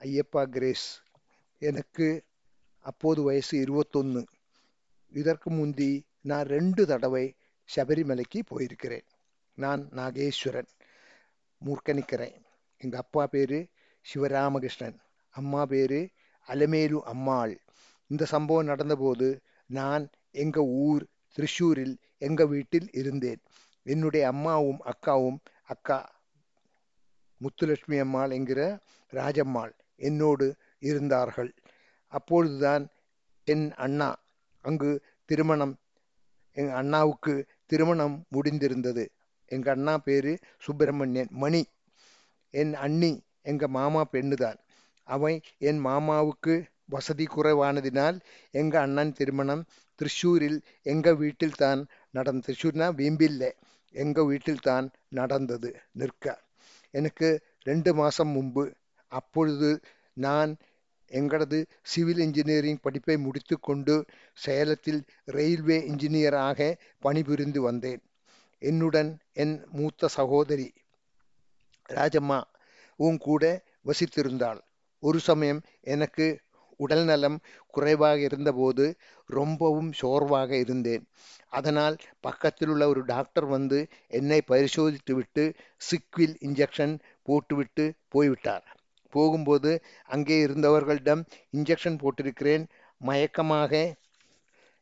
Ayyappa grace. எனக்கு அப்போது வயசு இருபத்தொன்று இதற்கு முந்தி நான் ரெண்டு தடவை சபரிமலைக்கு போயிருக்கிறேன். நான் நாகேஸ்வரன் மூர்க்கனிக்கிறேன் எங்கள் அப்பா பேர் சிவராமகிருஷ்ணன் அம்மா பேர் அலமேலு அம்மாள். இந்த சம்பவம் நடந்தபோது நான் எங்கள் ஊர் திருஷூரில் எங்கள் வீட்டில் இருந்தேன். என்னுடைய அம்மாவும் அக்காவும் அக்கா முத்துலட்சுமி அம்மாள் என்கிற ராஜம்மாள். என்னோடு இருந்தார்கள். அப்பொழுதுதான் என் அண்ணா அங்கு திருமணம் எங்கள் அண்ணாவுக்கு திருமணம் முடிந்திருந்தது. எங்கள் அண்ணா பேரு சுப்பிரமணியன் மணி. என் அண்ணி எங்கள் மாமா பெண்ணுதான். அவன் என் மாமாவுக்கு வசதி குறைவானதினால் எங்கள் அண்ணன் திருமணம் திருச்சூரில் எங்கள் வீட்டில் தான் நடந்த திருச்சூர்னா வீம்பில்லை எங்கள் வீட்டில் தான் நடந்தது நிற்க. எனக்கு ரெண்டு மாதம் முன்பு அப்பொழுது நான் எங்களது சிவில் இன்ஜினியரிங் படிப்பை முடித்துக்கொண்டு சேலத்தில் ரயில்வே இன்ஜினியராக பணிபுரிந்து வந்தேன். என்னுடன் என் மூத்த சகோதரி ராஜம்மா உன் கூட வசித்திருந்தாள். ஒரு சமயம் எனக்கு உடல்நலம் குறைவாக இருந்தபோது ரொம்பவும் சோர்வாக இருந்தேன். அதனால் பக்கத்தில் உள்ள ஒரு டாக்டர் வந்து என்னை பரிசோதித்துவிட்டு சிக்வில் இன்ஜெக்ஷன் போட்டுவிட்டு போய்விட்டார். போகும்போது அங்கே இருந்தவர்களிடம் இன்ஜெக்ஷன் போட்டிருக்கிறேன். மயக்கமாக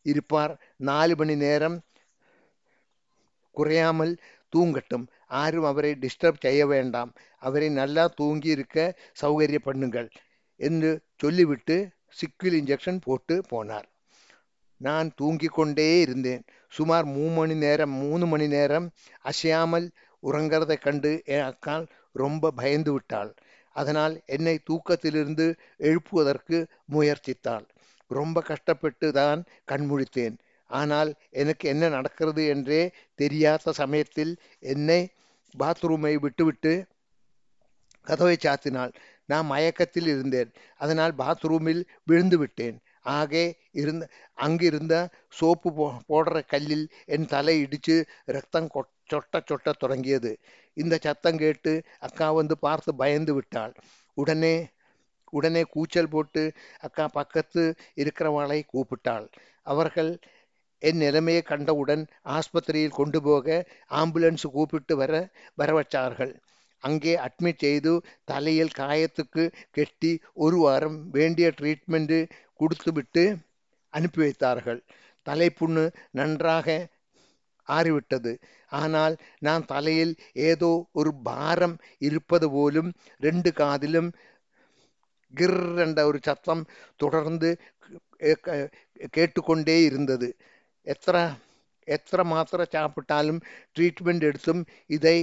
இருப்பார். நாலு மணி நேரம் குறையாமல் தூங்கட்டும். ஆரும் அவரை டிஸ்டர்ப் செய்ய வேண்டாம். அவரை நல்லா தூங்கி இருக்க சௌகரிய பண்ணுங்கள் என்று சொல்லிவிட்டு சிக்வில் இன்ஜெக்ஷன் போட்டு போனார். நான் தூங்கிக் கொண்டே இருந்தேன். சுமார் மூணு மணி நேரம் மூணு மணி நேரம் அசையாமல் உறங்கிறதை கண்டு என் அக்கால் ரொம்ப பயந்து விட்டாள். அதனால் என்னை தூக்கத்திலிருந்து எழுப்புவதற்கு முயற்சித்தாள். ரொம்ப கஷ்டப்பட்டு தான் கண்முழித்தேன். ஆனால் எனக்கு என்ன நடக்கிறது என்றே தெரியாத சமயத்தில் என்னை பாத்ரூமை விட்டுவிட்டு கதவை சாத்தினாள். நான் மயக்கத்தில் இருந்தேன். அதனால் பாத்ரூமில் விழுந்து விட்டேன். ஆகே இருந்த அங்கிருந்த சோப்பு போ போடுற கல்லில் என் தலை இடித்து ரத்தம் சொட்ட சொட்ட தொடங்கியது. இந்த சத்தம் கேட்டு அக்கா வந்து பார்த்து பயந்து விட்டாள். உடனே உடனே கூச்சல் போட்டு அக்கா பக்கத்து இருக்கிறவளை கூப்பிட்டாள். அவர்கள் என் நிலைமையை கண்டவுடன் ஆஸ்பத்திரியில் கொண்டு போக ஆம்புலன்ஸ் கூப்பிட்டு வர வரவச்சார்கள் அங்கே அட்மிட் செய்து தலையில் காயத்துக்கு கெட்டி ஒரு வாரம் வேண்டிய ட்ரீட்மெண்ட்டு கொடுத்துவிட்டு அனுப்பி வைத்தார்கள். தலைப்புண்ணு நன்றாக ஆறிவிட்டது. ஆனால் நான் தலையில் ஏதோ ஒரு பாரம் இருப்பது போலும் ரெண்டு காதிலும் கிர் என்ற ஒரு சத்தம் தொடர்ந்து கேட்டுக்கொண்டே இருந்தது. எத்தனை எத்தனை மாத்திர சாப்பிட்டாலும் ட்ரீட்மெண்ட் எடுத்தும் இதை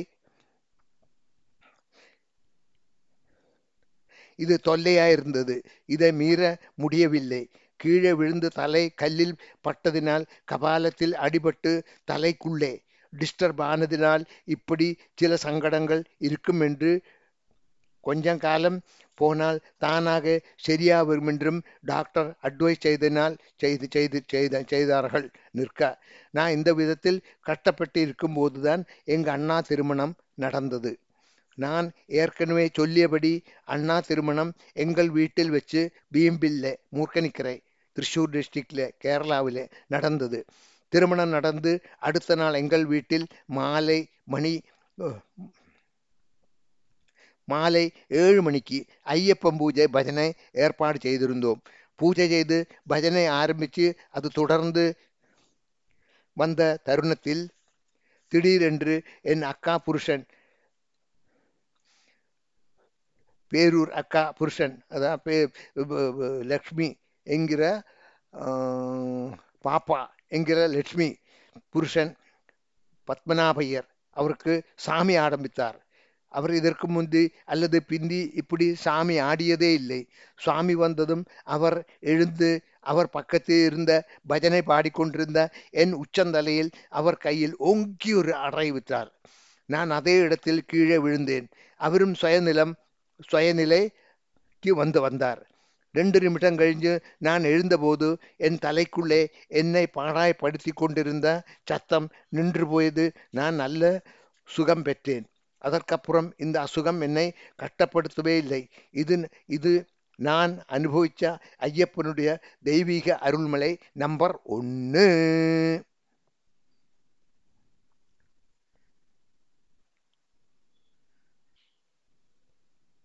இது தொல்லையாயிருந்தது இதை மீற முடியவில்லை. கீழே விழுந்து தலை கல்லில் பட்டதினால் கபாலத்தில் அடிபட்டு தலைக்குள்ளே டிஸ்டர்ப் ஆனதினால் இப்படி சில சங்கடங்கள் இருக்கும் என்று கொஞ்சம் காலம் போனால் தானாக சரியா வரும் என்றும் டாக்டர் அட்வைஸ் செய்தனால் செய்து செய்து செய்த செய்தார்கள். நிற்க. நான் இந்த விதத்தில் கஷ்டப்பட்டு இருக்கும்போதுதான் எங்க அண்ணா திருமணம் நடந்தது. நான் ஏற்கனவே சொல்லியபடி அண்ணா திருமணம் எங்கள் வீட்டில் வச்சு பீம்பில்ல மூர்க்கனிக்கரை திருச்சூர் டிஸ்ட்ரிக்ட்ல கேரளாவில் நடந்தது. திருமணம் நடந்து அடுத்த நாள் எங்கள் வீட்டில் மாலை மணி மாலை ஏழு மணிக்கு ஐயப்பன் பூஜை பஜனை ஏற்பாடு செய்திருந்தோம். பூஜை செய்து பஜனை ஆரம்பித்து அது தொடர்ந்து வந்த தருணத்தில் திடீரென்று என் அக்கா புருஷன் பேரூர் அக்கா புருஷன் அதான் பே லக்ஷ்மி என்கிற பாப்பா என்கிற லட்சுமி புருஷன் பத்மநாபையர் அவருக்கு சாமி ஆரம்பித்தார் அவர் இதற்கு முந்தி அல்லது பிந்தி இப்படி சாமி ஆடியதே இல்லை. சுவாமி வந்ததும் அவர் எழுந்து அவர் பக்கத்தில் இருந்த பஜனை பாடிக்கொண்டிருந்த என் உச்சந்தலையில் அவர் கையில் ஓங்கி ஒரு அறை விட்டார். நான் அதே இடத்தில் கீழே விழுந்தேன். அவரும் சுயநிலம் சுயநிலைக்கு வந்து வந்தார். ரெண்டு நிமிடம் கழிஞ்சு நான் எழுந்தபோது என் தலைக்குள்ளே என்னை பாடாய்படுத்தி கொண்டிருந்த சத்தம் நின்று போயது. நான் நல்ல சுகம் பெற்றேன். அதற்கப்புறம் இந்த அசுகம் என்னை கட்டப்படுத்தவே இல்லை. இது இது நான் அனுபவிச்ச ஐயப்பனுடைய தெய்வீக அருள்மலை நம்பர் ஒன்று